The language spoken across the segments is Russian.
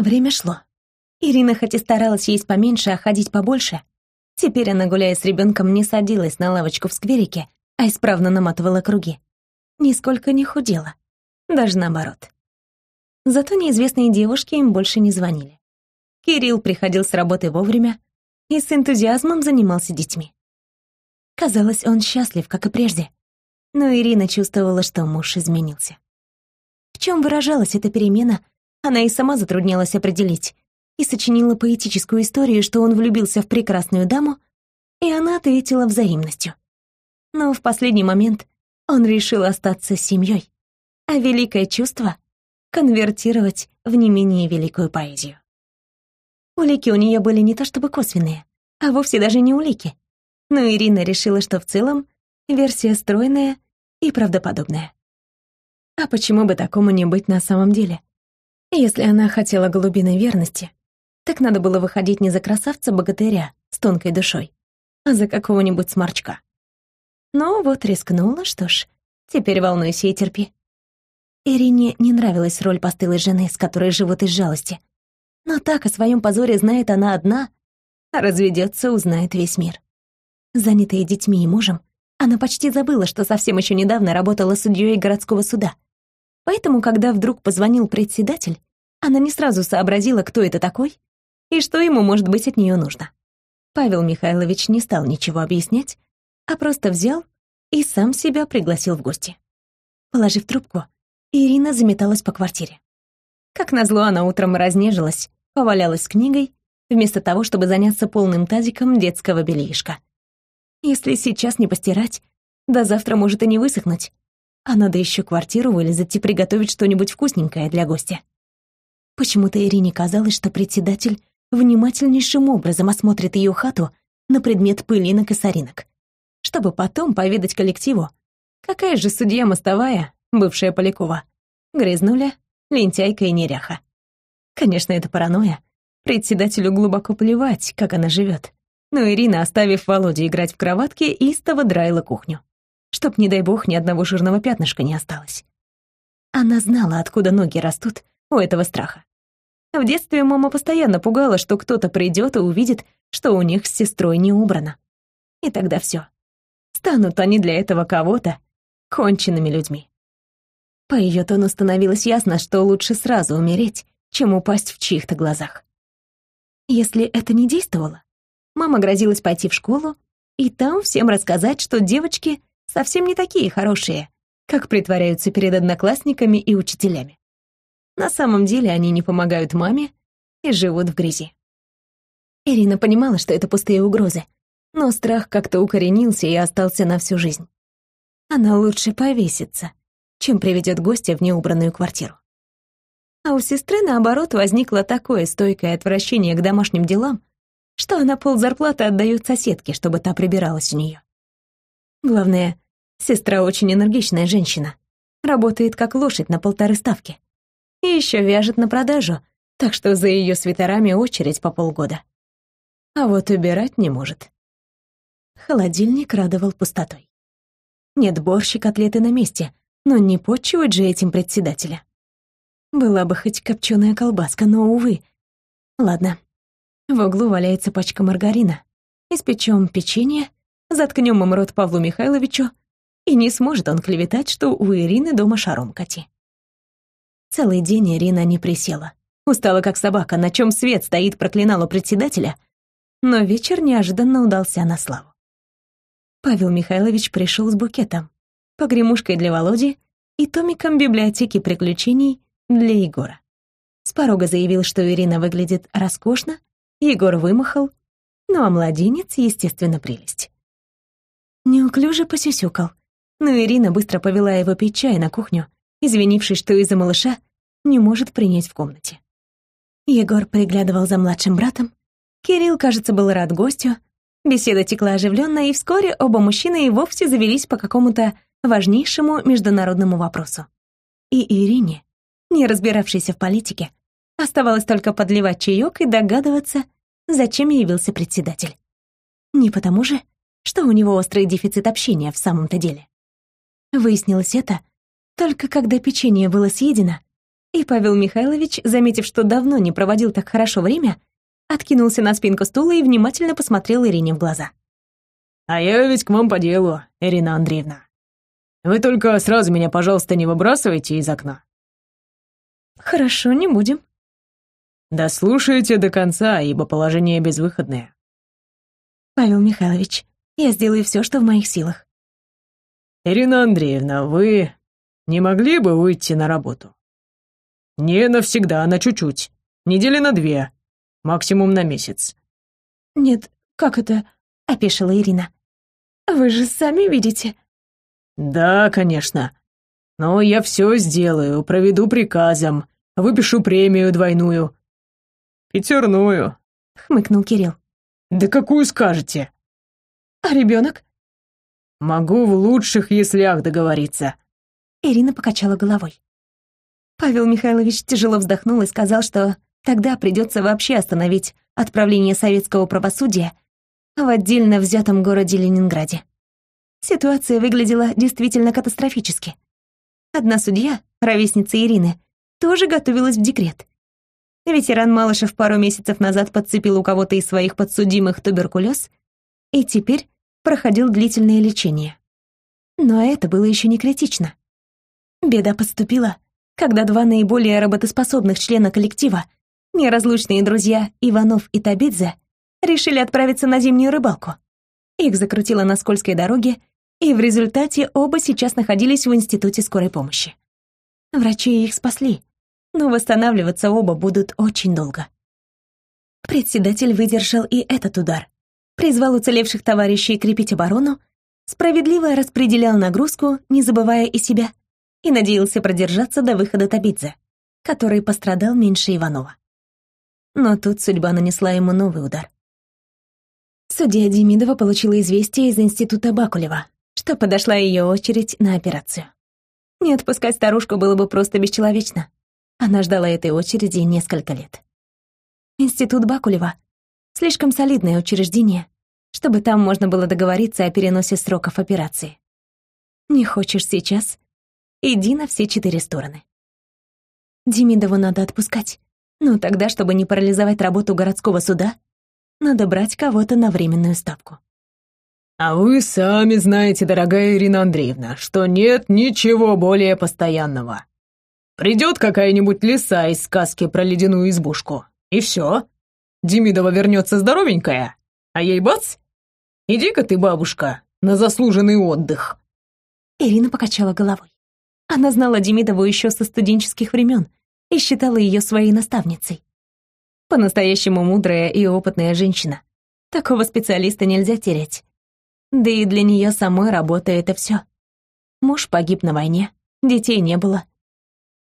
Время шло. Ирина хоть и старалась есть поменьше, а ходить побольше, теперь она, гуляя с ребенком, не садилась на лавочку в скверике, а исправно наматывала круги. Нисколько не худела. Даже наоборот. Зато неизвестные девушки им больше не звонили. Кирилл приходил с работы вовремя и с энтузиазмом занимался детьми. Казалось, он счастлив, как и прежде. Но Ирина чувствовала, что муж изменился. В чем выражалась эта перемена, она и сама затруднялась определить, и сочинила поэтическую историю, что он влюбился в прекрасную даму, и она ответила взаимностью. Но в последний момент он решил остаться с семьей, а великое чувство конвертировать в не менее великую поэзию. Улики у нее были не то чтобы косвенные, а вовсе даже не улики. Но Ирина решила, что в целом версия стройная и правдоподобная. А почему бы такому не быть на самом деле? Если она хотела голубиной верности, так надо было выходить не за красавца-богатыря с тонкой душой, а за какого-нибудь сморчка. Но вот рискнула, что ж, теперь волнуйся и терпи. Ирине не нравилась роль постылой жены, с которой живут из жалости. Но так о своем позоре знает она одна, а разведется, узнает весь мир. Занятая детьми и мужем, она почти забыла, что совсем еще недавно работала судьей городского суда. Поэтому, когда вдруг позвонил председатель, она не сразу сообразила, кто это такой и что ему, может быть, от нее нужно. Павел Михайлович не стал ничего объяснять, а просто взял и сам себя пригласил в гости. Положив трубку, Ирина заметалась по квартире. Как назло, она утром разнежилась, повалялась с книгой, вместо того, чтобы заняться полным тазиком детского бельишка. Если сейчас не постирать, до завтра может и не высохнуть, а надо еще квартиру вылезать и приготовить что-нибудь вкусненькое для гостя. Почему-то Ирине казалось, что председатель внимательнейшим образом осмотрит ее хату на предмет пылинок и соринок, чтобы потом поведать коллективу, какая же судья мостовая, бывшая Полякова, грязнуля, лентяйка и неряха. Конечно, это паранойя. Председателю глубоко плевать, как она живет. Но Ирина, оставив Володю играть в кроватке, истово драила кухню. Чтоб, не дай бог, ни одного жирного пятнышка не осталось. Она знала, откуда ноги растут у этого страха. В детстве мама постоянно пугала, что кто-то придет и увидит, что у них с сестрой не убрано. И тогда все. Станут они для этого кого-то конченными людьми. По ее тону становилось ясно, что лучше сразу умереть, чем упасть в чьих-то глазах. Если это не действовало, мама грозилась пойти в школу и там всем рассказать, что девочки совсем не такие хорошие, как притворяются перед одноклассниками и учителями. На самом деле они не помогают маме и живут в грязи. Ирина понимала, что это пустые угрозы, но страх как-то укоренился и остался на всю жизнь. Она лучше повесится, чем приведет гостя в неубранную квартиру. А у сестры, наоборот, возникло такое стойкое отвращение к домашним делам, что она пол зарплаты отдает соседке, чтобы та прибиралась у нее. Главное, сестра очень энергичная женщина, работает как лошадь на полторы ставки. И еще вяжет на продажу, так что за ее свитерами очередь по полгода. А вот убирать не может. Холодильник радовал пустотой. Нет, борщ и котлеты на месте, но не подчивать же этим председателя. Была бы хоть копченая колбаска, но, увы. Ладно. В углу валяется пачка маргарина. Испечем печенье, заткнем им рот Павлу Михайловичу, и не сможет он клеветать, что у Ирины дома шаром кати. Целый день Ирина не присела. Устала как собака, на чем свет стоит, проклинала председателя, но вечер неожиданно удался на славу. Павел Михайлович пришел с букетом, погремушкой для Володи и томиком библиотеки приключений для Егора. С порога заявил, что Ирина выглядит роскошно, Егор вымахал, ну а младенец, естественно, прелесть. Неуклюже посюсюкал, но Ирина быстро повела его пить чай на кухню, извинившись, что из-за малыша не может принять в комнате. Егор приглядывал за младшим братом, Кирилл, кажется, был рад гостю, Беседа текла оживленно, и вскоре оба мужчины и вовсе завелись по какому-то важнейшему международному вопросу. И Ирине, не разбиравшейся в политике, оставалось только подливать чаек и догадываться, зачем явился председатель. Не потому же, что у него острый дефицит общения в самом-то деле. Выяснилось это только когда печенье было съедено, И Павел Михайлович, заметив, что давно не проводил так хорошо время, откинулся на спинку стула и внимательно посмотрел Ирине в глаза. «А я ведь к вам по делу, Ирина Андреевна. Вы только сразу меня, пожалуйста, не выбрасывайте из окна». «Хорошо, не будем». «Дослушайте до конца, ибо положение безвыходное». «Павел Михайлович, я сделаю все, что в моих силах». «Ирина Андреевна, вы не могли бы выйти на работу?» «Не навсегда, на чуть-чуть. Недели на две, максимум на месяц». «Нет, как это?» — опешила Ирина. «Вы же сами видите». «Да, конечно. Но я все сделаю, проведу приказом, выпишу премию двойную». «Пятерную», — хмыкнул Кирилл. «Да какую скажете?» «А ребенок?» «Могу в лучших яслях договориться». Ирина покачала головой. Павел Михайлович тяжело вздохнул и сказал, что тогда придется вообще остановить отправление советского правосудия в отдельно взятом городе Ленинграде. Ситуация выглядела действительно катастрофически. Одна судья, ровесница Ирины, тоже готовилась в декрет. Ветеран Малышев пару месяцев назад подцепил у кого-то из своих подсудимых туберкулез и теперь проходил длительное лечение. Но это было еще не критично. Беда подступила когда два наиболее работоспособных члена коллектива, неразлучные друзья Иванов и Табидзе, решили отправиться на зимнюю рыбалку. Их закрутило на скользкой дороге, и в результате оба сейчас находились в институте скорой помощи. Врачи их спасли, но восстанавливаться оба будут очень долго. Председатель выдержал и этот удар. Призвал уцелевших товарищей крепить оборону, справедливо распределял нагрузку, не забывая и себя, и надеялся продержаться до выхода Табидзе, который пострадал меньше Иванова. Но тут судьба нанесла ему новый удар. Судья Демидова получила известие из института Бакулева, что подошла ее очередь на операцию. Не отпускать старушку было бы просто бесчеловечно. Она ждала этой очереди несколько лет. Институт Бакулева — слишком солидное учреждение, чтобы там можно было договориться о переносе сроков операции. Не хочешь сейчас Иди на все четыре стороны. Демидову надо отпускать. Но тогда, чтобы не парализовать работу городского суда, надо брать кого-то на временную ставку. А вы сами знаете, дорогая Ирина Андреевна, что нет ничего более постоянного. Придет какая-нибудь лиса из сказки про ледяную избушку, и все. Демидова вернется здоровенькая, а ей бац! Иди-ка ты, бабушка, на заслуженный отдых. Ирина покачала головой. Она знала Демидову еще со студенческих времен и считала ее своей наставницей. По-настоящему мудрая и опытная женщина. Такого специалиста нельзя терять. Да и для нее самой работа — это все. Муж погиб на войне, детей не было.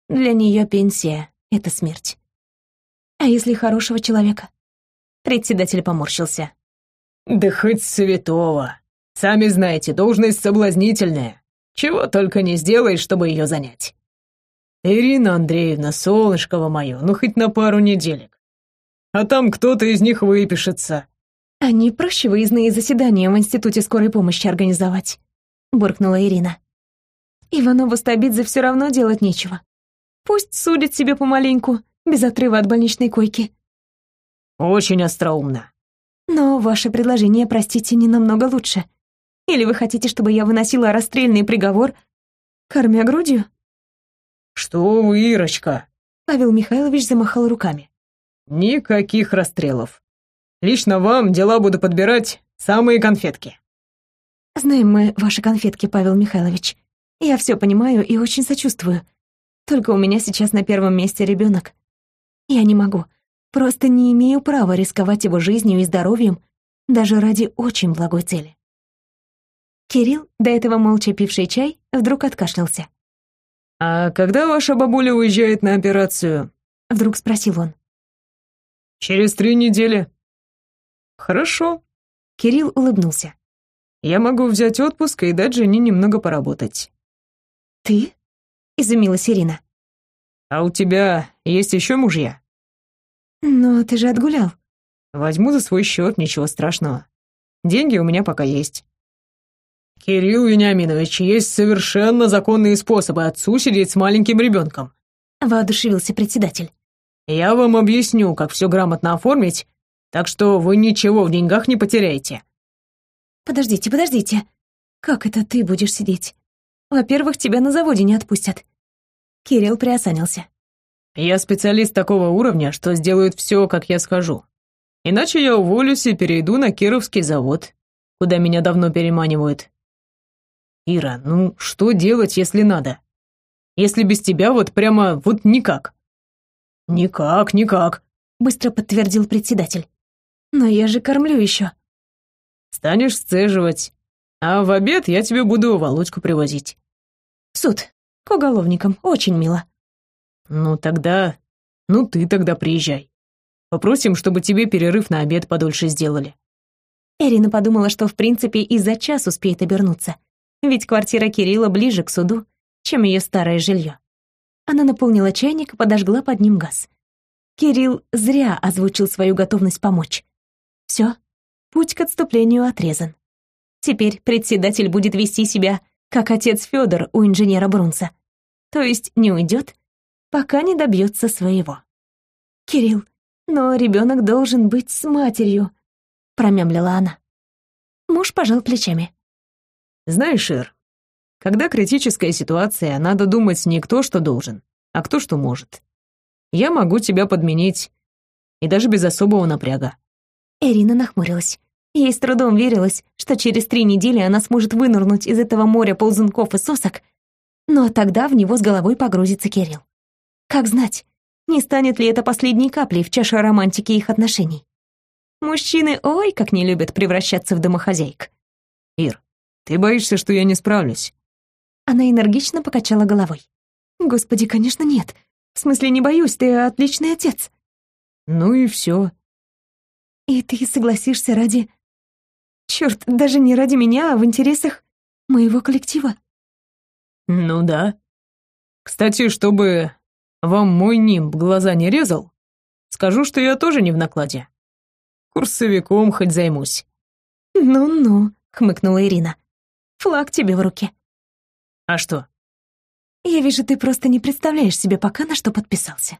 Для нее пенсия — это смерть. А если хорошего человека? Председатель поморщился. Да хоть святого. Сами знаете, должность соблазнительная. Чего только не сделаешь, чтобы ее занять. Ирина Андреевна, солнышко мое, ну хоть на пару неделек. А там кто-то из них выпишется. А не проще выездные заседания в Институте скорой помощи организовать? Буркнула Ирина. Иванову Стабидзе все равно делать нечего. Пусть судит себе помаленьку, без отрыва от больничной койки. Очень остроумно. Но ваше предложение, простите, не намного лучше. Или вы хотите, чтобы я выносила расстрельный приговор, кормя грудью?» «Что вы, Ирочка?» Павел Михайлович замахал руками. «Никаких расстрелов. Лично вам дела буду подбирать самые конфетки». «Знаем мы ваши конфетки, Павел Михайлович. Я все понимаю и очень сочувствую. Только у меня сейчас на первом месте ребенок. Я не могу, просто не имею права рисковать его жизнью и здоровьем даже ради очень благой цели. Кирилл, до этого молча пивший чай, вдруг откашлялся. «А когда ваша бабуля уезжает на операцию?» Вдруг спросил он. «Через три недели». «Хорошо». Кирилл улыбнулся. «Я могу взять отпуск и дать жене немного поработать». «Ты?» — изумилась Ирина. «А у тебя есть еще мужья?» «Но ты же отгулял». «Возьму за свой счет, ничего страшного. Деньги у меня пока есть». «Кирилл Вениаминович, есть совершенно законные способы отцу сидеть с маленьким ребенком. — воодушевился председатель. «Я вам объясню, как все грамотно оформить, так что вы ничего в деньгах не потеряете». «Подождите, подождите. Как это ты будешь сидеть? Во-первых, тебя на заводе не отпустят». Кирилл приосанился. «Я специалист такого уровня, что сделают все, как я скажу. Иначе я уволюсь и перейду на Кировский завод, куда меня давно переманивают. Ира, ну что делать, если надо? Если без тебя вот прямо вот никак». «Никак, никак», — быстро подтвердил председатель. «Но я же кормлю еще». «Станешь сцеживать, а в обед я тебе буду Володьку привозить». «В суд, к уголовникам, очень мило». «Ну тогда... Ну ты тогда приезжай. Попросим, чтобы тебе перерыв на обед подольше сделали». Эрина подумала, что в принципе и за час успеет обернуться, ведь квартира Кирилла ближе к суду, чем ее старое жилье. Она наполнила чайник и подожгла под ним газ. Кирилл зря озвучил свою готовность помочь. Все, путь к отступлению отрезан. Теперь председатель будет вести себя, как отец Федор у инженера Брунса. То есть не уйдет, пока не добьется своего. «Кирилл, но ребенок должен быть с матерью», — промямлила она. Муж пожал плечами. «Знаешь, Ир, когда критическая ситуация, надо думать не кто что должен, а кто что может. Я могу тебя подменить, и даже без особого напряга». Эрина нахмурилась. Ей с трудом верилось, что через три недели она сможет вынырнуть из этого моря ползунков и сосок, но тогда в него с головой погрузится Кирилл. Как знать, не станет ли это последней каплей в чаше романтики их отношений. Мужчины ой, как не любят превращаться в домохозяек. «Ир, ты боишься, что я не справлюсь?» Она энергично покачала головой. «Господи, конечно, нет. В смысле, не боюсь, ты отличный отец». «Ну и все. «И ты согласишься ради Черт, даже не ради меня, а в интересах моего коллектива. Ну да. Кстати, чтобы вам мой нимб глаза не резал, скажу, что я тоже не в накладе. Курсовиком хоть займусь. Ну-ну, хмыкнула Ирина. Флаг тебе в руки. А что? Я вижу, ты просто не представляешь себе пока, на что подписался.